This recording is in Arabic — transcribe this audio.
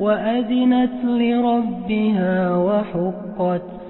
وأذنت لربها وحقت